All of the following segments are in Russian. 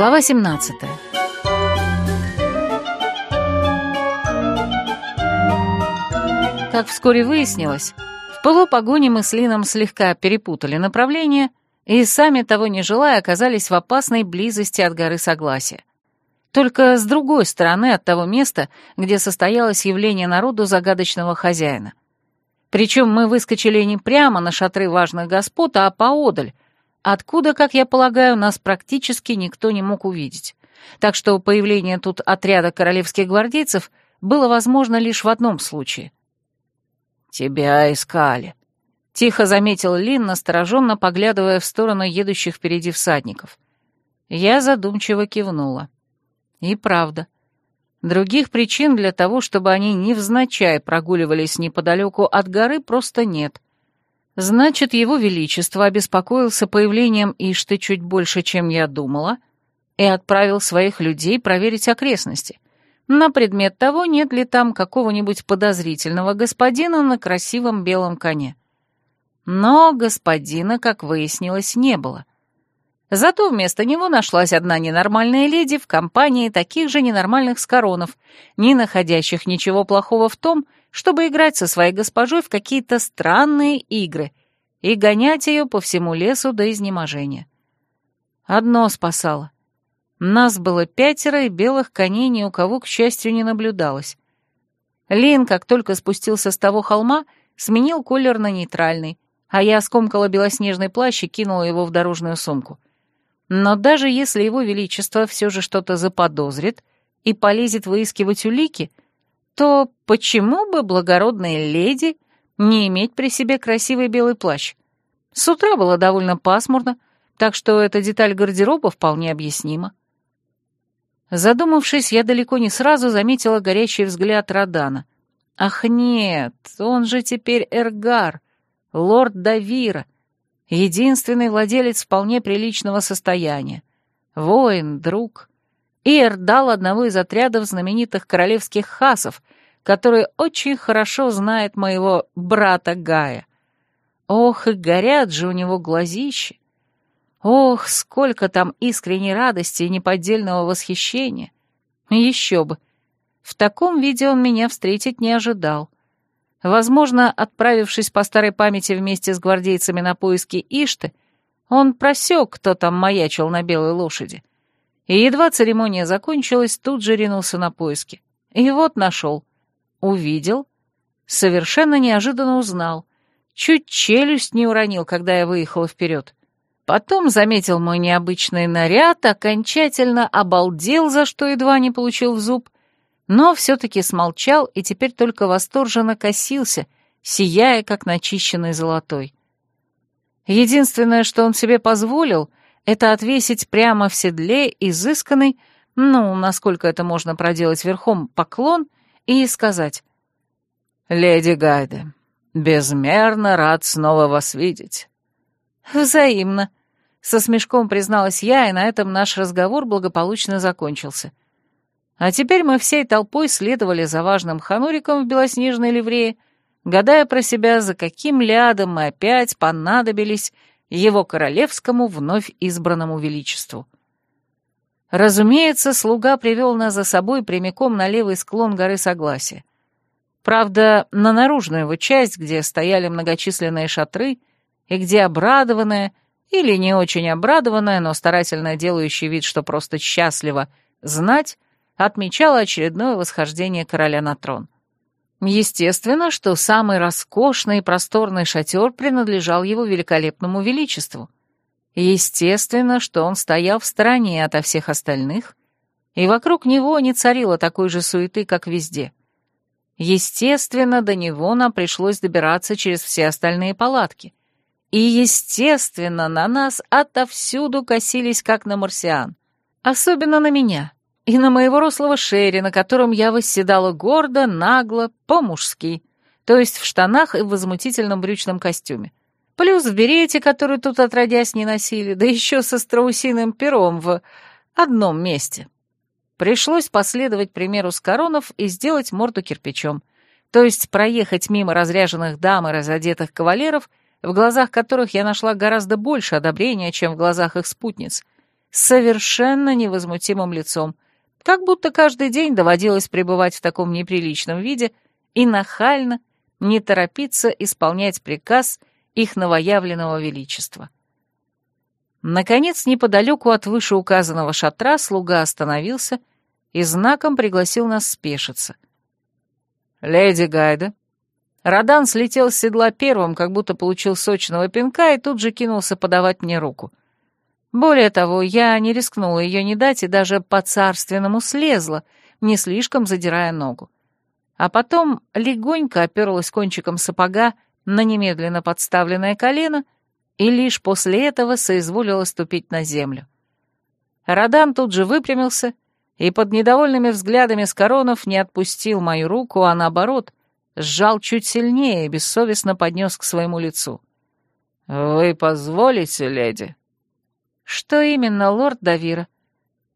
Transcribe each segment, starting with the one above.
Глава 17 Как вскоре выяснилось, в пылу погони мы с Лином слегка перепутали направление и, сами того не желая, оказались в опасной близости от горы Согласия. Только с другой стороны от того места, где состоялось явление народу загадочного хозяина. Причем мы выскочили не прямо на шатры важных господ, а поодаль, откуда, как я полагаю, нас практически никто не мог увидеть. Так что появление тут отряда королевских гвардейцев было возможно лишь в одном случае. «Тебя искали», — тихо заметил Лин, настороженно поглядывая в сторону едущих впереди всадников. Я задумчиво кивнула. И правда. Других причин для того, чтобы они невзначай прогуливались неподалеку от горы, просто нет. Значит, его величество обеспокоился появлением Ишты чуть больше, чем я думала, и отправил своих людей проверить окрестности, на предмет того, нет ли там какого-нибудь подозрительного господина на красивом белом коне. Но господина, как выяснилось, не было. Зато вместо него нашлась одна ненормальная леди в компании таких же ненормальных скоронов, не находящих ничего плохого в том, чтобы играть со своей госпожой в какие-то странные игры и гонять ее по всему лесу до изнеможения. Одно спасало. Нас было пятеро, и белых коней ни у кого, к счастью, не наблюдалось. Лин, как только спустился с того холма, сменил колер на нейтральный, а я скомкала белоснежный плащ и кинула его в дорожную сумку — но даже если его величество все же что-то заподозрит и полезет выискивать улики, то почему бы благородной леди не иметь при себе красивый белый плащ? С утра было довольно пасмурно, так что эта деталь гардероба вполне объяснима. Задумавшись, я далеко не сразу заметила горящий взгляд Радана. Ах нет, он же теперь Эргар, лорд Давира, единственный владелец вполне приличного состояния, воин, друг. Иер дал одного из отрядов знаменитых королевских хасов, который очень хорошо знает моего брата Гая. Ох, и горят же у него глазищи! Ох, сколько там искренней радости и неподдельного восхищения! Еще бы! В таком виде он меня встретить не ожидал. Возможно, отправившись по старой памяти вместе с гвардейцами на поиски Ишты, он просек, кто там маячил на белой лошади. И едва церемония закончилась, тут же ринулся на поиски. И вот нашел. Увидел. Совершенно неожиданно узнал. Чуть челюсть не уронил, когда я выехала вперед. Потом заметил мой необычный наряд, окончательно обалдел, за что едва не получил в зуб — но все-таки смолчал и теперь только восторженно косился, сияя, как начищенный золотой. Единственное, что он себе позволил, это отвесить прямо в седле изысканный, ну, насколько это можно проделать верхом, поклон и сказать «Леди Гайде, безмерно рад снова вас видеть». «Взаимно», — со смешком призналась я, и на этом наш разговор благополучно закончился. А теперь мы всей толпой следовали за важным хануриком в белоснежной ливрее, гадая про себя, за каким лядом мы опять понадобились его королевскому вновь избранному величеству. Разумеется, слуга привел нас за собой прямиком на левый склон горы Согласия. Правда, на наружную его часть, где стояли многочисленные шатры, и где обрадованная, или не очень обрадованная, но старательно делающая вид, что просто счастлива, знать, отмечала очередное восхождение короля на трон. Естественно, что самый роскошный и просторный шатер принадлежал его великолепному величеству. Естественно, что он стоял в стороне ото всех остальных, и вокруг него не царило такой же суеты, как везде. Естественно, до него нам пришлось добираться через все остальные палатки. И, естественно, на нас отовсюду косились, как на марсиан. Особенно на меня и на моего рослого Шерри, на котором я восседала гордо, нагло, по-мужски, то есть в штанах и в возмутительном брючном костюме. Плюс в берете, который тут отродясь не носили, да еще со страусиным пером в одном месте. Пришлось последовать примеру Скоронов и сделать морду кирпичом, то есть проехать мимо разряженных дам и разодетых кавалеров, в глазах которых я нашла гораздо больше одобрения, чем в глазах их спутниц — с совершенно невозмутимым лицом, как будто каждый день доводилось пребывать в таком неприличном виде и нахально не торопиться исполнять приказ их новоявленного величества. Наконец, неподалеку от вышеуказанного шатра слуга остановился и знаком пригласил нас спешиться. «Леди Гайда». Родан слетел с седла первым, как будто получил сочного пинка, и тут же кинулся подавать мне руку. Более того, я не рискнула ее не дать и даже по-царственному слезла, не слишком задирая ногу. А потом легонько оперлась кончиком сапога на немедленно подставленное колено и лишь после этого соизволила ступить на землю. Родан тут же выпрямился и под недовольными взглядами с коронов не отпустил мою руку, а наоборот, сжал чуть сильнее и бессовестно поднес к своему лицу. «Вы позволите, леди?» «Что именно, лорд Давира?»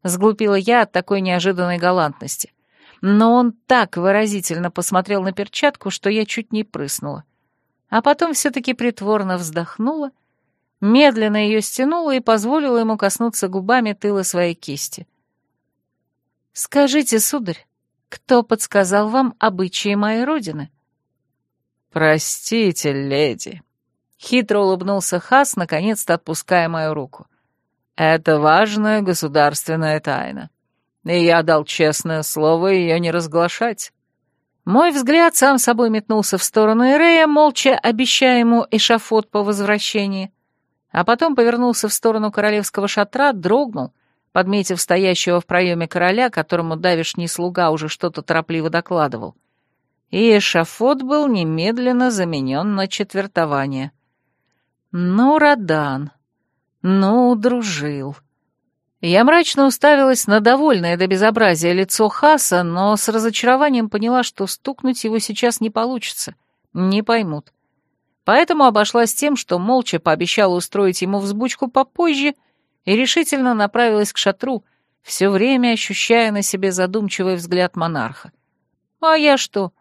Сглупила я от такой неожиданной галантности. Но он так выразительно посмотрел на перчатку, что я чуть не прыснула. А потом все-таки притворно вздохнула, медленно ее стянула и позволила ему коснуться губами тыла своей кисти. «Скажите, сударь, кто подсказал вам обычаи моей родины?» «Простите, леди», — хитро улыбнулся Хас, наконец-то отпуская мою руку. «Это важная государственная тайна, и я дал честное слово ее не разглашать». Мой взгляд сам собой метнулся в сторону Ирея, молча обещая ему эшафот по возвращении, а потом повернулся в сторону королевского шатра, дрогнул — подметив стоящего в проеме короля, которому давишний слуга уже что-то торопливо докладывал. И эшафот был немедленно заменен на четвертование. Ну, Радан, ну, дружил. Я мрачно уставилась на довольное до безобразия лицо Хаса, но с разочарованием поняла, что стукнуть его сейчас не получится, не поймут. Поэтому обошлась тем, что молча пообещала устроить ему взбучку попозже и решительно направилась к шатру, все время ощущая на себе задумчивый взгляд монарха. «А я что?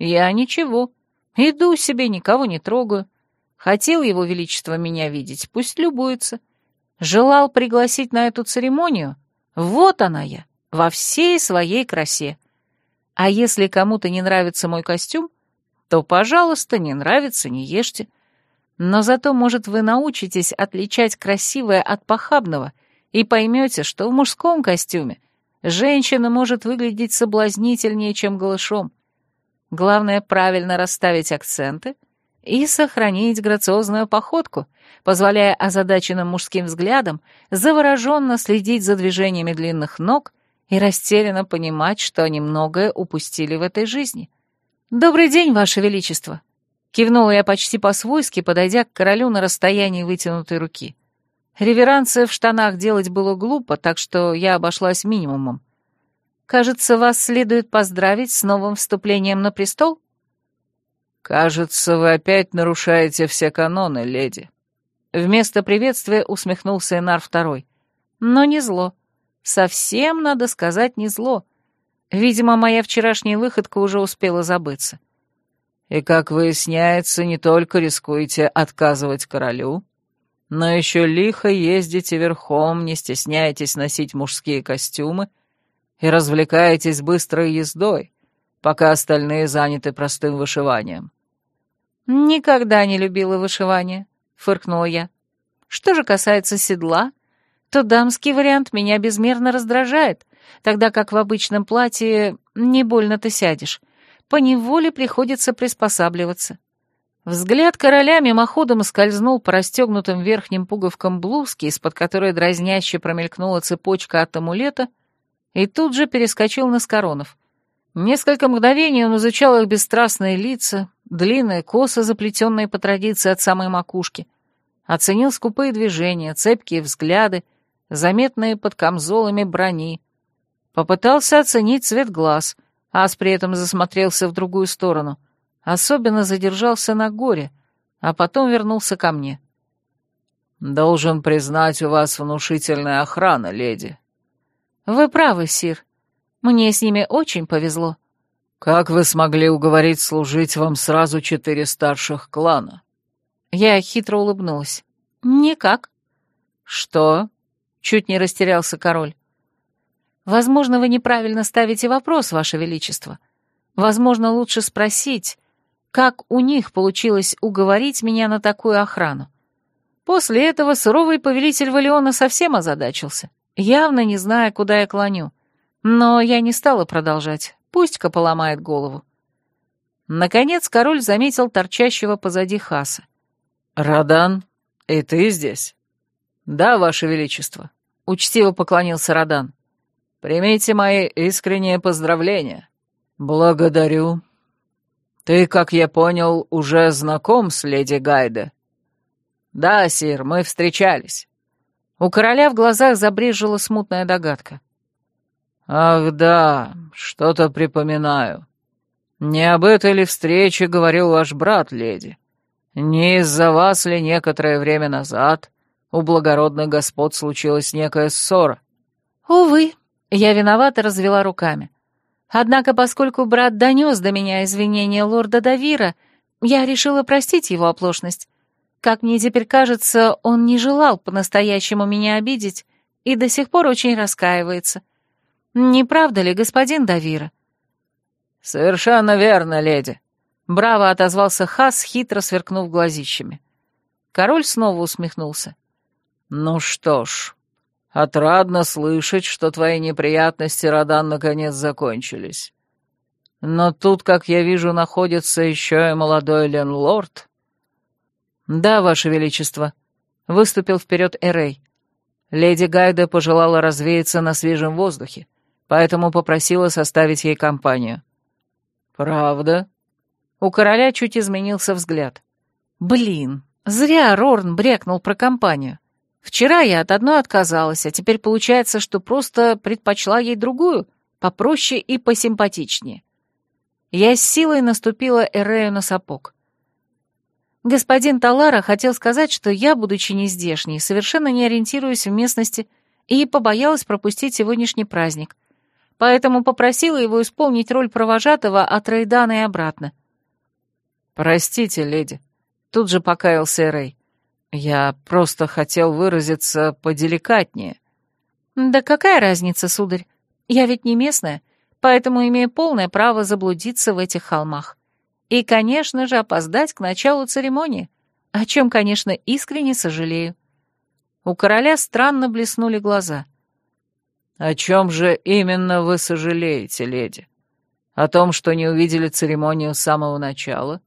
Я ничего. Иду себе, никого не трогаю. Хотел его величество меня видеть, пусть любуется. Желал пригласить на эту церемонию? Вот она я, во всей своей красе. А если кому-то не нравится мой костюм, то, пожалуйста, не нравится, не ешьте. Но зато, может, вы научитесь отличать красивое от похабного и поймете, что в мужском костюме женщина может выглядеть соблазнительнее, чем голышом. Главное правильно расставить акценты и сохранить грациозную походку, позволяя озадаченным мужским взглядам завороженно следить за движениями длинных ног и растерянно понимать, что они многое упустили в этой жизни. «Добрый день, Ваше Величество!» Кивнула я почти по-свойски, подойдя к королю на расстоянии вытянутой руки. Реверансы в штанах делать было глупо, так что я обошлась минимумом. «Кажется, вас следует поздравить с новым вступлением на престол?» «Кажется, вы опять нарушаете все каноны, леди». Вместо приветствия усмехнулся Энар Второй. Но не зло. Совсем, надо сказать, не зло. Видимо, моя вчерашняя выходка уже успела забыться. И, как выясняется, не только рискуете отказывать королю, но еще лихо ездите верхом, не стесняетесь носить мужские костюмы и развлекаетесь быстрой ездой, пока остальные заняты простым вышиванием». «Никогда не любила вышивание», — фыркнула я. «Что же касается седла, то дамский вариант меня безмерно раздражает, тогда как в обычном платье не больно-то сядешь, поневоле приходится приспосабливаться. Взгляд короля мимоходом скользнул по расстегнутым верхним пуговкам блузки, из-под которой дразняще промелькнула цепочка от амулета, и тут же перескочил на Скоронов. Несколько мгновений он изучал их бесстрастные лица, длинные косы, заплетенные по традиции от самой макушки, оценил скупые движения, цепкие взгляды, заметные под камзолами брони, попытался оценить цвет глаз — Ас при этом засмотрелся в другую сторону. Особенно задержался на горе, а потом вернулся ко мне. «Должен признать, у вас внушительная охрана, леди». «Вы правы, сир. Мне с ними очень повезло». «Как вы смогли уговорить служить вам сразу четыре старших клана?» Я хитро улыбнулась. «Никак». «Что? чуть не растерялся король. Возможно, вы неправильно ставите вопрос, Ваше Величество. Возможно, лучше спросить, как у них получилось уговорить меня на такую охрану. После этого суровый повелитель Валиона совсем озадачился, явно не зная, куда я клоню. Но я не стала продолжать, пусть-ка поломает голову. Наконец король заметил торчащего позади Хаса. «Радан, и ты здесь?» «Да, ваше величество», — учтиво поклонился Радан. «Примите мои искренние поздравления». «Благодарю. Ты, как я понял, уже знаком с леди Гайде?» «Да, сир, мы встречались». У короля в глазах забрежила смутная догадка. «Ах да, что-то припоминаю. Не об этой ли встрече говорил ваш брат, леди? Не из-за вас ли некоторое время назад у благородных господ случилась некая ссора?» «Увы, я виновата развела руками. Однако, поскольку брат донес до меня извинения лорда Давира, я решила простить его оплошность. Как мне теперь кажется, он не желал по-настоящему меня обидеть и до сих пор очень раскаивается. Не правда ли, господин Давира?» «Совершенно верно, леди», — браво отозвался Хас, хитро сверкнув глазищами. Король снова усмехнулся. «Ну что ж, отрадно слышать, что твои неприятности, Родан, наконец закончились. Но тут, как я вижу, находится еще и молодой ленлорд». «Да, ваше величество», — выступил вперед Эрей. Леди Гайда пожелала развеяться на свежем воздухе поэтому попросила составить ей компанию. «Правда?» У короля чуть изменился взгляд. «Блин, зря Рорн брякнул про компанию. Вчера я от одной отказалась, а теперь получается, что просто предпочла ей другую, попроще и посимпатичнее». Я с силой наступила Эрею на сапог. Господин Талара хотел сказать, что я, будучи нездешней, совершенно не ориентируюсь в местности и побоялась пропустить сегодняшний праздник, поэтому попросила его исполнить роль провожатого от Рейдана и обратно. «Простите, леди», — тут же покаялся Рэй. «Я просто хотел выразиться поделикатнее». «Да какая разница, сударь? Я ведь не местная, поэтому имею полное право заблудиться в этих холмах. И, конечно же, опоздать к началу церемонии, о чем, конечно, искренне сожалею». У короля странно блеснули глаза — «О чем же именно вы сожалеете, леди? О том, что не увидели церемонию с самого начала?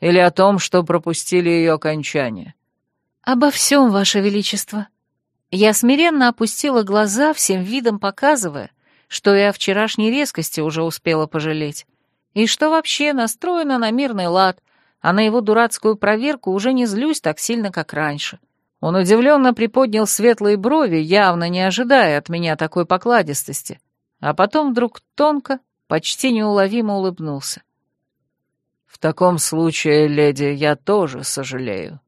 Или о том, что пропустили ее окончание?» «Обо всем, ваше величество». Я смиренно опустила глаза, всем видом показывая, что и о вчерашней резкости уже успела пожалеть, и что вообще настроена на мирный лад, а на его дурацкую проверку уже не злюсь так сильно, как раньше. Он удивленно приподнял светлые брови, явно не ожидая от меня такой покладистости, а потом вдруг тонко, почти неуловимо улыбнулся. «В таком случае, леди, я тоже сожалею.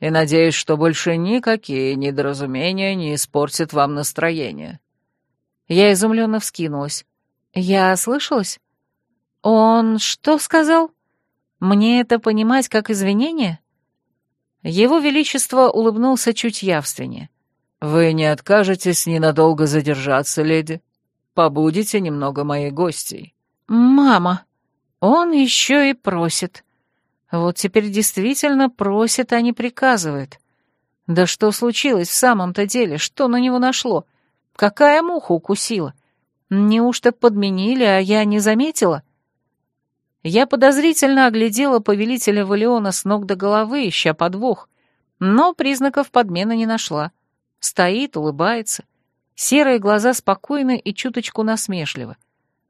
И надеюсь, что больше никакие недоразумения не испортят вам настроение». Я изумленно вскинулась. «Я ослышалась? Он что сказал? Мне это понимать как извинение?» Его Величество улыбнулся чуть явственнее. «Вы не откажетесь ненадолго задержаться, леди? Побудете немного моей гостьей». «Мама, он еще и просит. Вот теперь действительно просит, а не приказывает. Да что случилось в самом-то деле? Что на него нашло? Какая муха укусила? Неужто подменили, а я не заметила?» Я подозрительно оглядела повелителя Валиона с ног до головы, ища подвох, но признаков подмены не нашла. Стоит, улыбается. Серые глаза спокойны и чуточку насмешливы.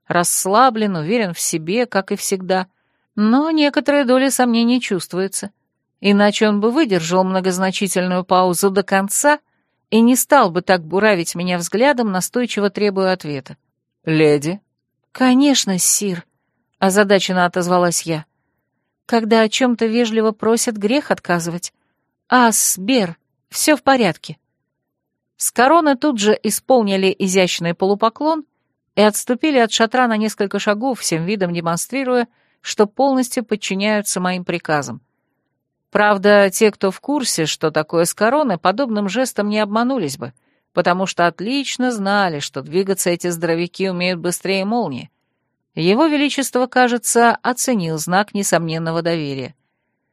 Расслаблен, уверен в себе, как и всегда, но некоторая доля сомнений чувствуется. Иначе он бы выдержал многозначительную паузу до конца и не стал бы так буравить меня взглядом, настойчиво требуя ответа. «Леди?» «Конечно, сир», озадаченно отозвалась я. Когда о чем-то вежливо просят, грех отказывать. Ас, Бер, все в порядке. С короны тут же исполнили изящный полупоклон и отступили от шатра на несколько шагов, всем видом демонстрируя, что полностью подчиняются моим приказам. Правда, те, кто в курсе, что такое с короны, подобным жестом не обманулись бы, потому что отлично знали, что двигаться эти здоровяки умеют быстрее молнии. Его Величество, кажется, оценил знак несомненного доверия,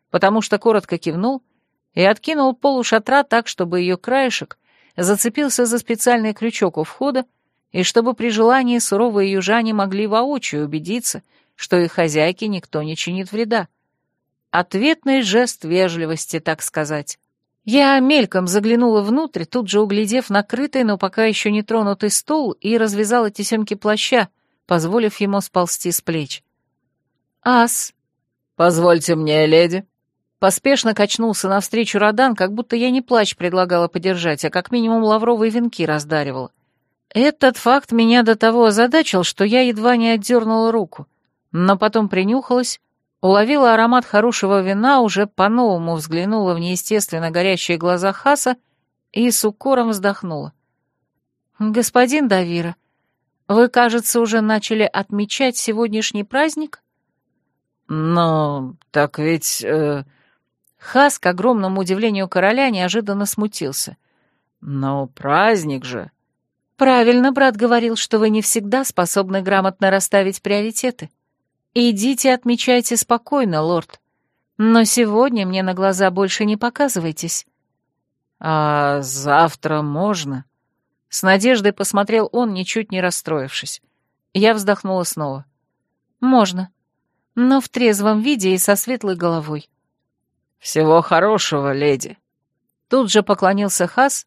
потому что коротко кивнул и откинул полу шатра так, чтобы ее краешек зацепился за специальный крючок у входа, и чтобы при желании суровые южане могли воочию убедиться, что их хозяйке никто не чинит вреда. Ответный жест вежливости, так сказать. Я мельком заглянула внутрь, тут же углядев накрытый, но пока еще не тронутый стол, и развязала тесемки плаща, позволив ему сползти с плеч. «Ас!» «Позвольте мне, леди!» Поспешно качнулся навстречу Родан, как будто я не плащ предлагала подержать, а как минимум лавровые венки раздаривала. Этот факт меня до того озадачил, что я едва не отдернула руку, но потом принюхалась, уловила аромат хорошего вина, уже по-новому взглянула в неестественно горящие глаза Хаса и с укором вздохнула. «Господин Давира, вы, кажется, уже начали отмечать сегодняшний праздник?» «Но так ведь...» э... Хас, к огромному удивлению короля, неожиданно смутился. «Но праздник же...» «Правильно брат говорил, что вы не всегда способны грамотно расставить приоритеты. «Идите отмечайте спокойно, лорд. Но сегодня мне на глаза больше не показывайтесь». «А завтра можно?» С надеждой посмотрел он, ничуть не расстроившись. Я вздохнула снова. «Можно. Но в трезвом виде и со светлой головой». «Всего хорошего, леди». Тут же поклонился Хас,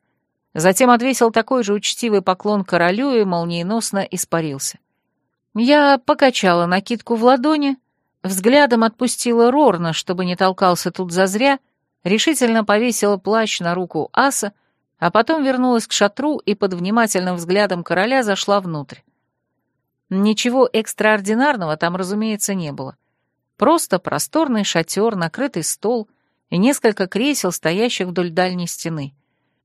затем отвесил такой же учтивый поклон королю и молниеносно испарился. Я покачала накидку в ладони, взглядом отпустила Рорна, чтобы не толкался тут зазря, решительно повесила плащ на руку аса, а потом вернулась к шатру и под внимательным взглядом короля зашла внутрь. Ничего экстраординарного там, разумеется, не было. Просто просторный шатер, накрытый стол и несколько кресел, стоящих вдоль дальней стены.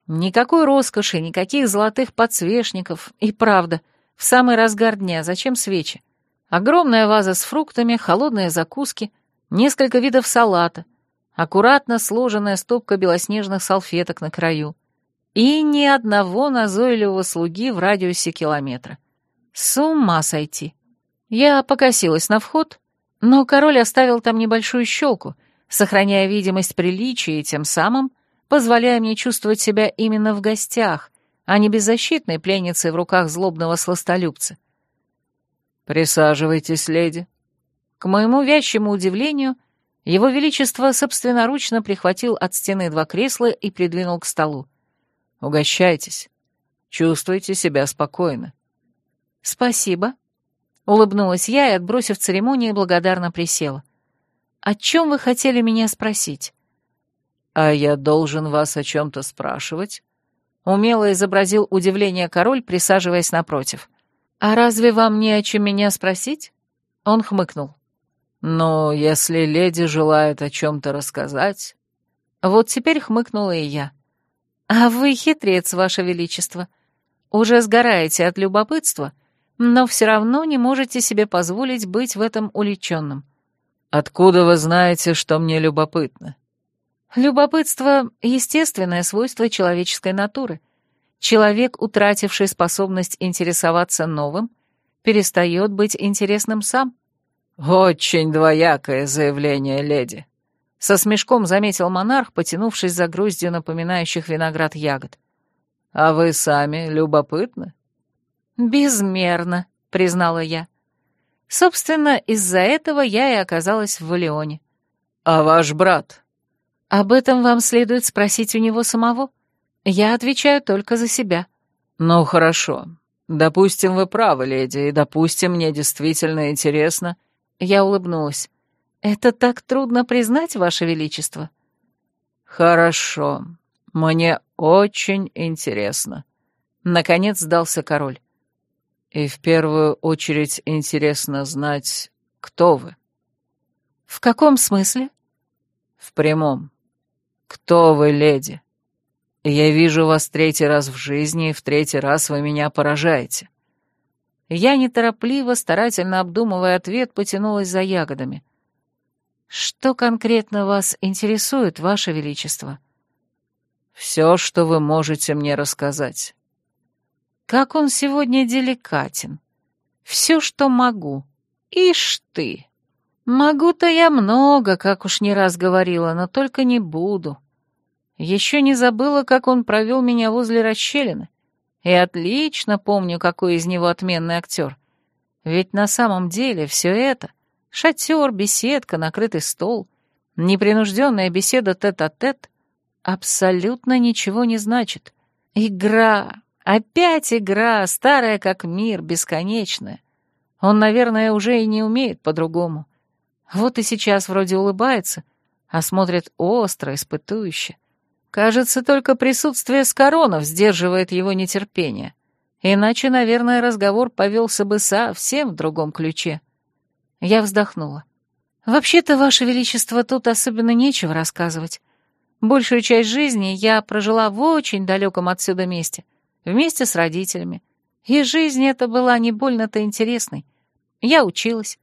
Никакой роскоши, никаких золотых подсвечников, и правда — в самый разгар дня, зачем свечи? Огромная ваза с фруктами, холодные закуски, несколько видов салата, аккуратно сложенная стопка белоснежных салфеток на краю. И ни одного назойливого слуги в радиусе километра. С ума сойти. Я покосилась на вход, но король оставил там небольшую щелку, сохраняя видимость приличия и тем самым позволяя мне чувствовать себя именно в гостях, а не беззащитной пленницей в руках злобного сластолюбца. «Присаживайтесь, леди». К моему вящему удивлению, его Величество собственноручно прихватил от стены два кресла и придвинул к столу. «Угощайтесь. Чувствуйте себя спокойно». «Спасибо», — улыбнулась я и, отбросив церемонию, благодарно присела. «О чем вы хотели меня спросить?» «А я должен вас о чем-то спрашивать?» Умело изобразил удивление король, присаживаясь напротив. «А разве вам не о чем меня спросить?» Он хмыкнул. «Ну, если леди желает о чем-то рассказать...» Вот теперь хмыкнула и я. «А вы хитрец, ваше величество. Уже сгораете от любопытства, но все равно не можете себе позволить быть в этом уличенным». «Откуда вы знаете, что мне любопытно?» Любопытство — естественное свойство человеческой натуры. Человек, утративший способность интересоваться новым, перестает быть интересным сам. «Очень двоякое заявление, леди», — со смешком заметил монарх, потянувшись за груздью напоминающих виноград ягод. «А вы сами любопытны?» «Безмерно», — признала я. Собственно, из-за этого я и оказалась в Валионе. «А ваш брат?» Об этом вам следует спросить у него самого. Я отвечаю только за себя. Ну, хорошо. Допустим, вы правы, леди, и допустим, мне действительно интересно. Я улыбнулась. Это так трудно признать, ваше величество. Хорошо. Мне очень интересно. Наконец сдался король. И в первую очередь интересно знать, кто вы. В каком смысле? В прямом. «Кто вы, леди? Я вижу вас третий раз в жизни, и в третий раз вы меня поражаете». Я неторопливо, старательно обдумывая ответ, потянулась за ягодами. «Что конкретно вас интересует, ваше величество?» «Все, что вы можете мне рассказать». Как он сегодня деликатен. Все, что могу. Ишь ты. Могу-то я много, как уж не раз говорила, но только не буду. Еще не забыла, как он провел меня возле расщелины. И отлично помню, какой из него отменный актер. Ведь на самом деле все это — шатер, беседка, накрытый стол, непринужденная беседа тет-а-тет — абсолютно ничего не значит. Игра, опять игра, старая как мир, бесконечная. Он, наверное, уже и не умеет по-другому. Вот и сейчас вроде улыбается, а смотрит остро, испытующе. Кажется, только присутствие Скоронов сдерживает его нетерпение. Иначе, наверное, разговор повелся бы совсем в другом ключе. Я вздохнула. «Вообще-то, Ваше Величество, тут особенно нечего рассказывать. Большую часть жизни я прожила в очень далеком отсюда месте, вместе с родителями. И жизнь эта была не больно-то интересной. Я училась,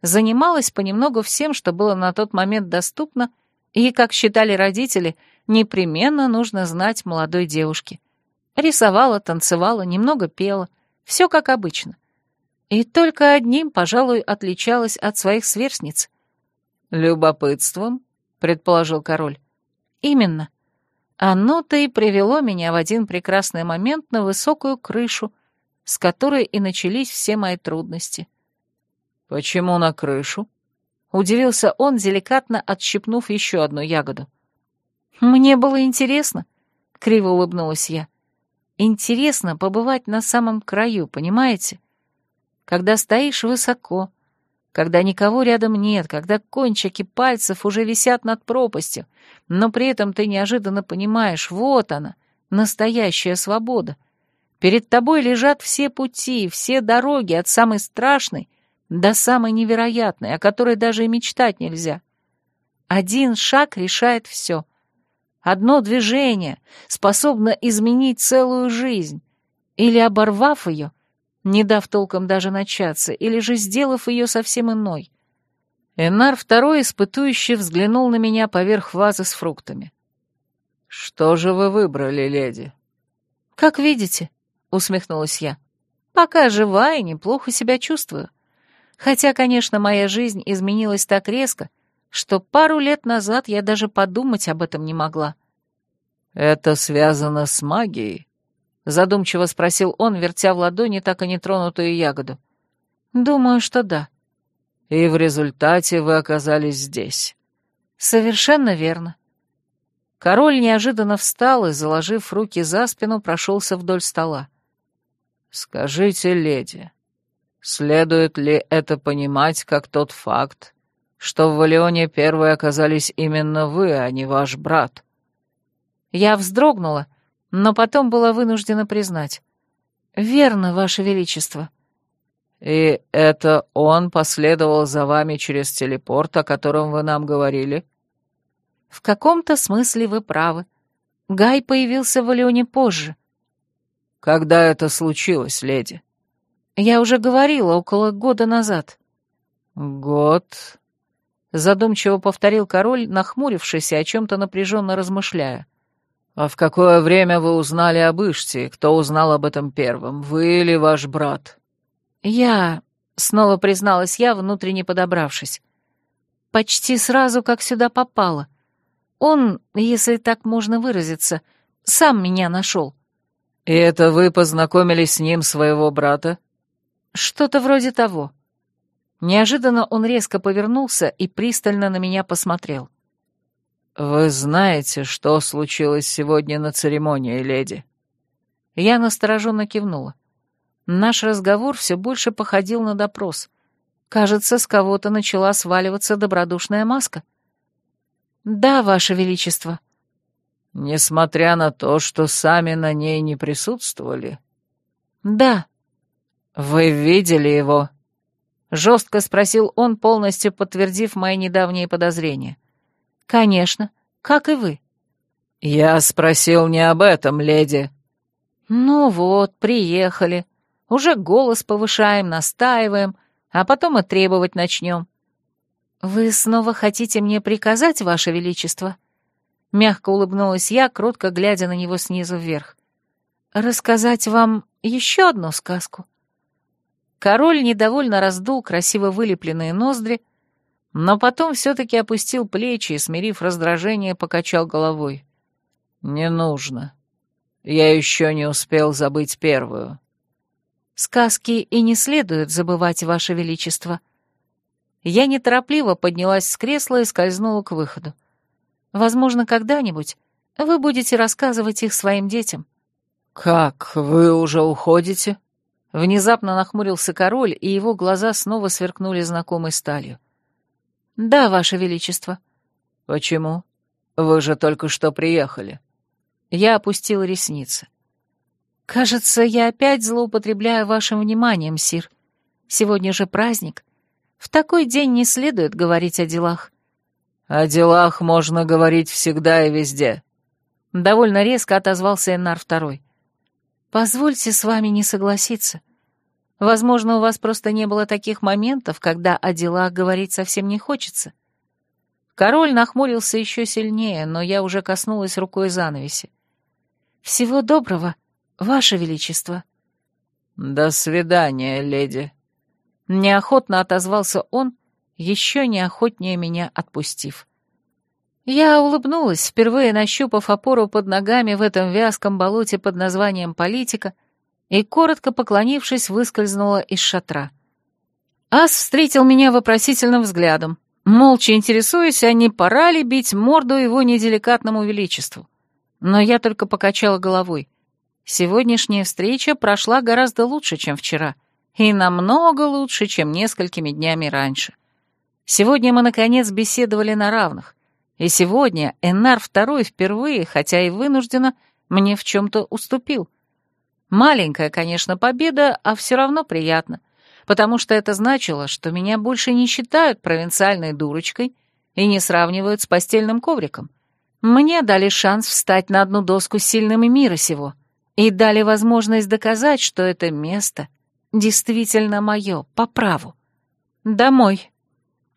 занималась понемногу всем, что было на тот момент доступно, и, как считали родители, непременно нужно знать молодой девушке. Рисовала, танцевала, немного пела, все как обычно. И только одним, пожалуй, отличалась от своих сверстниц. «Любопытством?» — предположил король. «Именно. Оно-то и привело меня в один прекрасный момент на высокую крышу, с которой и начались все мои трудности». «Почему на крышу?» — удивился он, деликатно отщипнув еще одну ягоду. «Мне было интересно», — криво улыбнулась я. «Интересно побывать на самом краю, понимаете? Когда стоишь высоко, когда никого рядом нет, когда кончики пальцев уже висят над пропастью, но при этом ты неожиданно понимаешь, вот она, настоящая свобода. Перед тобой лежат все пути, все дороги от самой страшной до самой невероятной, о которой даже и мечтать нельзя. Один шаг решает все — Одно движение способно изменить целую жизнь, или оборвав ее, не дав толком даже начаться, или же сделав ее совсем иной. Энар второй испытующе взглянул на меня поверх вазы с фруктами. «Что же вы выбрали, леди?» «Как видите», — усмехнулась я, — «пока жива и неплохо себя чувствую. Хотя, конечно, моя жизнь изменилась так резко, что пару лет назад я даже подумать об этом не могла. «Это связано с магией?» — задумчиво спросил он, вертя в ладони так и нетронутую ягоду. «Думаю, что да». «И в результате вы оказались здесь?» «Совершенно верно». Король неожиданно встал и, заложив руки за спину, прошелся вдоль стола. «Скажите, леди, следует ли это понимать как тот факт, что в Валионе первые оказались именно вы, а не ваш брат. Я вздрогнула, но потом была вынуждена признать. «Верно, Ваше Величество». «И это он последовал за вами через телепорт, о котором вы нам говорили?» «В каком-то смысле вы правы. Гай появился в Валионе позже». «Когда это случилось, леди?» «Я уже говорила, около года назад». «Год?» задумчиво повторил король, нахмурившись и о чем-то напряженно размышляя. «А в какое время вы узнали об Иште? Кто узнал об этом первым, вы или ваш брат?» «Я...» — снова призналась я, внутренне подобравшись. «Почти сразу, как сюда попала. Он, если так можно выразиться, сам меня нашел». «И это вы познакомились с ним своего брата?» «Что-то вроде того». Неожиданно он резко повернулся и пристально на меня посмотрел. «Вы знаете, что случилось сегодня на церемонии, леди?» Я настороженно кивнула. Наш разговор все больше походил на допрос. Кажется, с кого-то начала сваливаться добродушная маска. «Да, Ваше Величество». «Несмотря на то, что сами на ней не присутствовали?» «Да». «Вы видели его?» — жестко спросил он, полностью подтвердив мои недавние подозрения. «Конечно, как и вы». «Я спросил не об этом, леди». «Ну вот, приехали. Уже голос повышаем, настаиваем, а потом и требовать начнем». «Вы снова хотите мне приказать, Ваше Величество?» Мягко улыбнулась я, кротко глядя на него снизу вверх. «Рассказать вам еще одну сказку. Король недовольно раздул красиво вылепленные ноздри, но потом все-таки опустил плечи и, смирив раздражение, покачал головой. «Не нужно. Я еще не успел забыть первую». «Сказки и не следует забывать, Ваше Величество». Я неторопливо поднялась с кресла и скользнула к выходу. «Возможно, когда-нибудь вы будете рассказывать их своим детям». «Как, вы уже уходите?» Внезапно нахмурился король, и его глаза снова сверкнули знакомой сталью. «Да, Ваше Величество». «Почему? Вы же только что приехали». Я опустил ресницы. «Кажется, я опять злоупотребляю вашим вниманием, Сир. Сегодня же праздник. В такой день не следует говорить о делах». «О делах можно говорить всегда и везде». Довольно резко отозвался Энар Второй. «Позвольте с вами не согласиться. Возможно, у вас просто не было таких моментов, когда о делах говорить совсем не хочется». Король нахмурился еще сильнее, но я уже коснулась рукой занавеси. «Всего доброго, Ваше Величество». «До свидания, леди». Неохотно отозвался он, еще неохотнее меня отпустив. Я улыбнулась, впервые нащупав опору под ногами в этом вязком болоте под названием «Политика», и, коротко поклонившись, выскользнула из шатра. Ас встретил меня вопросительным взглядом, молча интересуясь, а не пора ли бить морду его неделикатному величеству. Но я только покачала головой. Сегодняшняя встреча прошла гораздо лучше, чем вчера, и намного лучше, чем несколькими днями раньше. Сегодня мы, наконец, беседовали на равных, и сегодня Эннар II впервые, хотя и вынужденно, мне в чем-то уступил. Маленькая, конечно, победа, а все равно приятно, потому что это значило, что меня больше не считают провинциальной дурочкой и не сравнивают с постельным ковриком. Мне дали шанс встать на одну доску с сильными мира сего и дали возможность доказать, что это место действительно мое, по праву. Домой.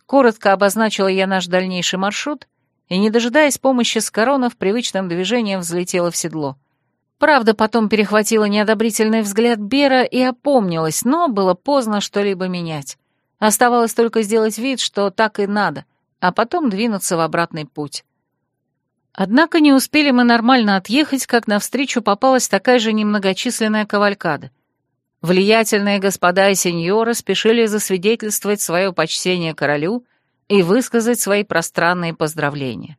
Коротко обозначила я наш дальнейший маршрут и, не дожидаясь помощи с коронов, привычным движением взлетела в седло. Правда, потом перехватила неодобрительный взгляд Бера и опомнилась, но было поздно что-либо менять. Оставалось только сделать вид, что так и надо, а потом двинуться в обратный путь. Однако не успели мы нормально отъехать, как навстречу попалась такая же немногочисленная кавалькада. Влиятельные господа и сеньоры спешили засвидетельствовать свое почтение королю и высказать свои пространные поздравления.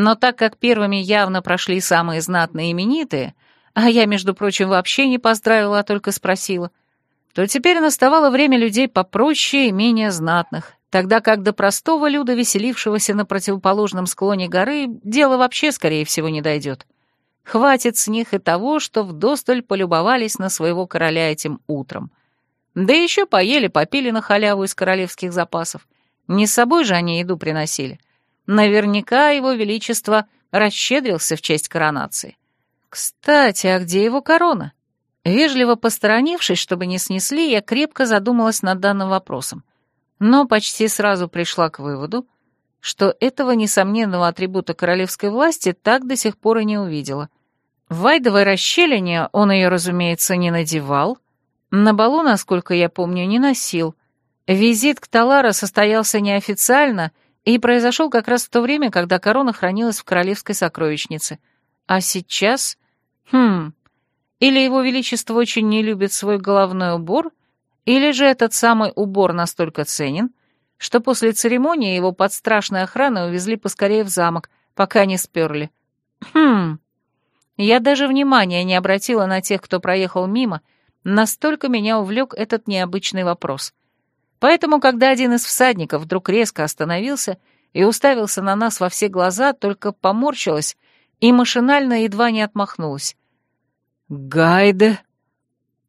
Но так как первыми явно прошли самые знатные именитые, а я, между прочим, вообще не поздравила, а только спросила, то теперь наставало время людей попроще и менее знатных, тогда как до простого люда, веселившегося на противоположном склоне горы, дело вообще, скорее всего, не дойдет. Хватит с них и того, что вдосталь полюбовались на своего короля этим утром. Да еще поели-попили на халяву из королевских запасов — не с собой же они еду приносили. Наверняка его величество расщедрился в честь коронации. Кстати, а где его корона? Вежливо посторонившись, чтобы не снесли, я крепко задумалась над данным вопросом. Но почти сразу пришла к выводу, что этого несомненного атрибута королевской власти так до сих пор и не увидела. В вайдовой расщелине он ее, разумеется, не надевал, на балу, насколько я помню, не носил, Визит к Талара состоялся неофициально и произошел как раз в то время, когда корона хранилась в королевской сокровищнице. А сейчас... Хм... Или его величество очень не любит свой головной убор, или же этот самый убор настолько ценен, что после церемонии его под страшной охраной увезли поскорее в замок, пока не сперли. Хм... Я даже внимания не обратила на тех, кто проехал мимо, настолько меня увлек этот необычный вопрос. Поэтому, когда один из всадников вдруг резко остановился и уставился на нас во все глаза, только поморщилась и машинально едва не отмахнулась. «Гайде!»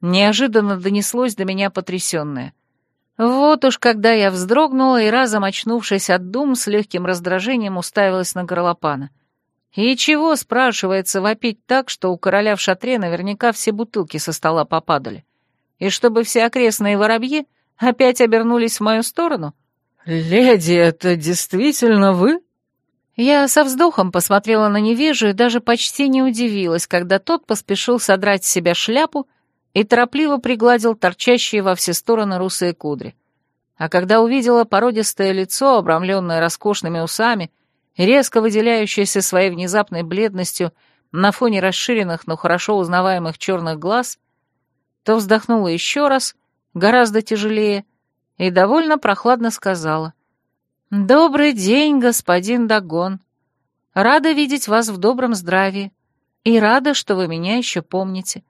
Неожиданно донеслось до меня потрясенное. Вот уж когда я вздрогнула и, разом очнувшись от дум, с легким раздражением уставилась на горлопана. И чего, спрашивается, вопить так, что у короля в шатре наверняка все бутылки со стола попадали? И чтобы все окрестные воробьи опять обернулись в мою сторону? «Леди, это действительно вы?» Я со вздохом посмотрела на невежу и даже почти не удивилась, когда тот поспешил содрать с себя шляпу и торопливо пригладил торчащие во все стороны русые кудри. А когда увидела породистое лицо, обрамленное роскошными усами, резко выделяющееся своей внезапной бледностью на фоне расширенных, но хорошо узнаваемых черных глаз, то вздохнула еще раз, гораздо тяжелее, и довольно прохладно сказала. «Добрый день, господин Дагон. Рада видеть вас в добром здравии, и рада, что вы меня еще помните.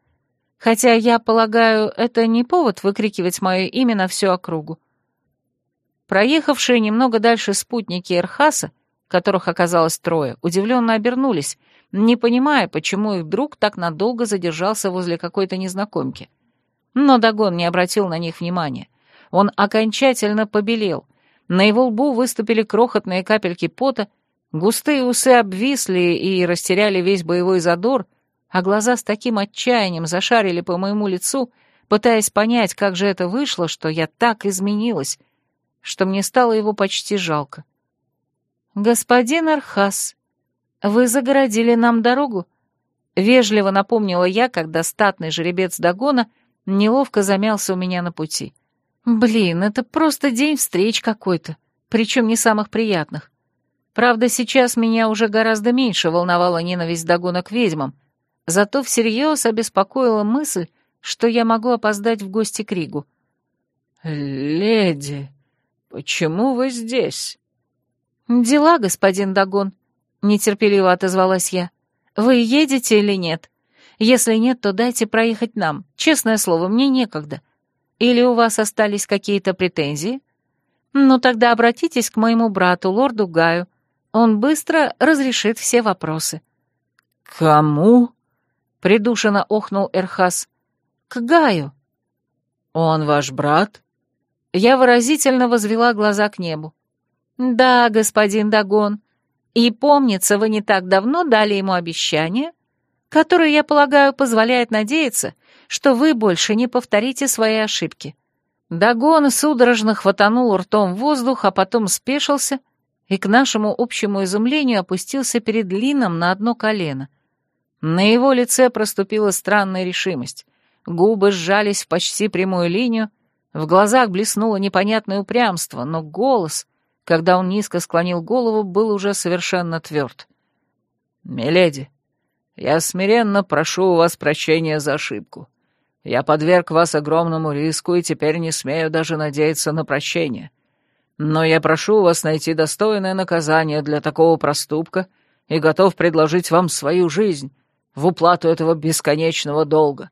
Хотя, я полагаю, это не повод выкрикивать мое имя на всю округу». Проехавшие немного дальше спутники Эрхаса, которых оказалось трое, удивленно обернулись, не понимая, почему их друг так надолго задержался возле какой-то незнакомки. Но Дагон не обратил на них внимания. Он окончательно побелел. На его лбу выступили крохотные капельки пота, густые усы обвисли и растеряли весь боевой задор, а глаза с таким отчаянием зашарили по моему лицу, пытаясь понять, как же это вышло, что я так изменилась, что мне стало его почти жалко. «Господин Архас, вы загородили нам дорогу?» — вежливо напомнила я, когда статный жеребец Дагона неловко замялся у меня на пути. «Блин, это просто день встреч какой-то, причем не самых приятных. Правда, сейчас меня уже гораздо меньше волновала ненависть Дагона к ведьмам, зато всерьез обеспокоила мысль, что я могу опоздать в гости к Ригу. «Леди, почему вы здесь?» «Дела, господин Дагон», — нетерпеливо отозвалась я. «Вы едете или нет? Если нет, то дайте проехать нам. Честное слово, мне некогда. Или у вас остались какие-то претензии? Ну, тогда обратитесь к моему брату, лорду Гаю. Он быстро разрешит все вопросы». «Кому?» — придушенно охнул Эрхас. «К Гаю». «Он ваш брат?» Я выразительно возвела глаза к небу. «Да, господин Дагон. И помнится, вы не так давно дали ему обещание, которое, я полагаю, позволяет надеяться, что вы больше не повторите свои ошибки». Дагон судорожно хватанул ртом воздух, а потом спешился и, к нашему общему изумлению, опустился перед Лином на одно колено. На его лице проступила странная решимость. Губы сжались в почти прямую линию, в глазах блеснуло непонятное упрямство, но голос когда он низко склонил голову, был уже совершенно тверд. «Миледи, я смиренно прошу у вас прощения за ошибку. Я подверг вас огромному риску и теперь не смею даже надеяться на прощение. Но я прошу вас найти достойное наказание для такого проступка и готов предложить вам свою жизнь в уплату этого бесконечного долга».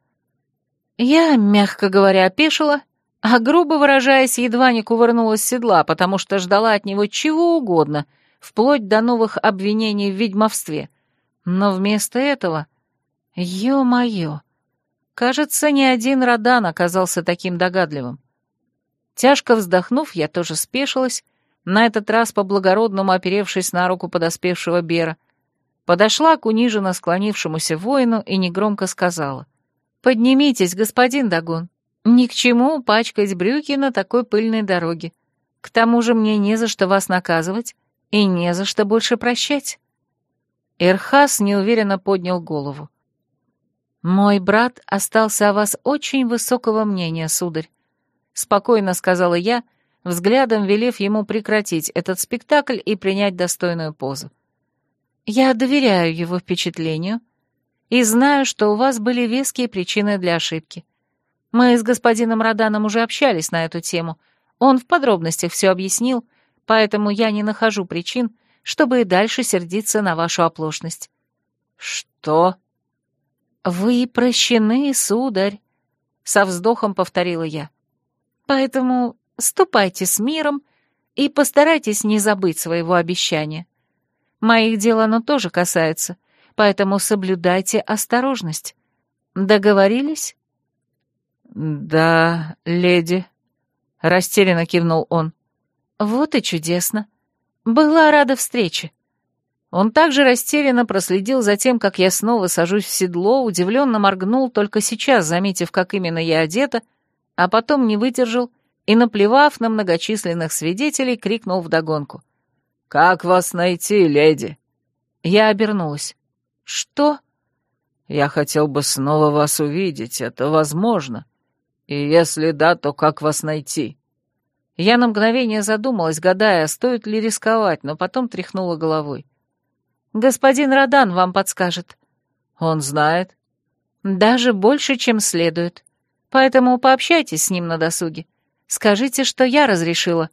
Я, мягко говоря, опешила а, грубо выражаясь, едва не кувырнулась с седла, потому что ждала от него чего угодно, вплоть до новых обвинений в ведьмовстве. Но вместо этого... Ё-моё! Кажется, ни один Родан оказался таким догадливым. Тяжко вздохнув, я тоже спешилась, на этот раз по-благородному оперевшись на руку подоспевшего Бера, подошла к униженно склонившемуся воину и негромко сказала. «Поднимитесь, господин Дагон. Ни к чему пачкать брюки на такой пыльной дороге. К тому же мне не за что вас наказывать и не за что больше прощать. Эрхас неуверенно поднял голову. «Мой брат остался о вас очень высокого мнения, сударь», — спокойно сказала я, взглядом велев ему прекратить этот спектакль и принять достойную позу. «Я доверяю его впечатлению и знаю, что у вас были веские причины для ошибки. Мы с господином Роданом уже общались на эту тему. Он в подробностях все объяснил, поэтому я не нахожу причин, чтобы и дальше сердиться на вашу оплошность». «Что?» «Вы прощены, сударь», — со вздохом повторила я. «Поэтому ступайте с миром и постарайтесь не забыть своего обещания. Моих дел оно тоже касается, поэтому соблюдайте осторожность. Договорились?» «Да, леди», — растерянно кивнул он. «Вот и чудесно. Была рада встрече». Он также растерянно проследил за тем, как я снова сажусь в седло, удивленно моргнул, только сейчас заметив, как именно я одета, а потом не выдержал и, наплевав на многочисленных свидетелей, крикнул вдогонку. «Как вас найти, леди?» Я обернулась. «Что?» Я хотел бы снова вас увидеть, это возможно. И если да, то как вас найти?» Я на мгновение задумалась, гадая, стоит ли рисковать, но потом тряхнула головой. «Господин Радан вам подскажет». «Он знает?» «Даже больше, чем следует. Поэтому пообщайтесь с ним на досуге. Скажите, что я разрешила.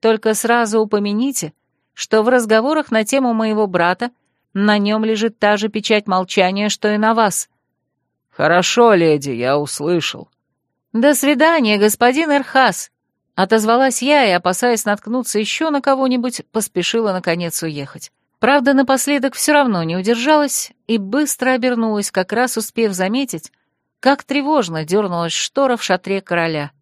Только сразу упомяните, что в разговорах на тему моего брата на нем лежит та же печать молчания, что и на вас». «Хорошо, леди, я услышал». «До свидания, господин Эрхас», — отозвалась я и, опасаясь наткнуться еще на кого-нибудь, поспешила, наконец, уехать. Правда, напоследок все равно не удержалась и быстро обернулась, как раз успев заметить, как тревожно дернулась штора в шатре короля.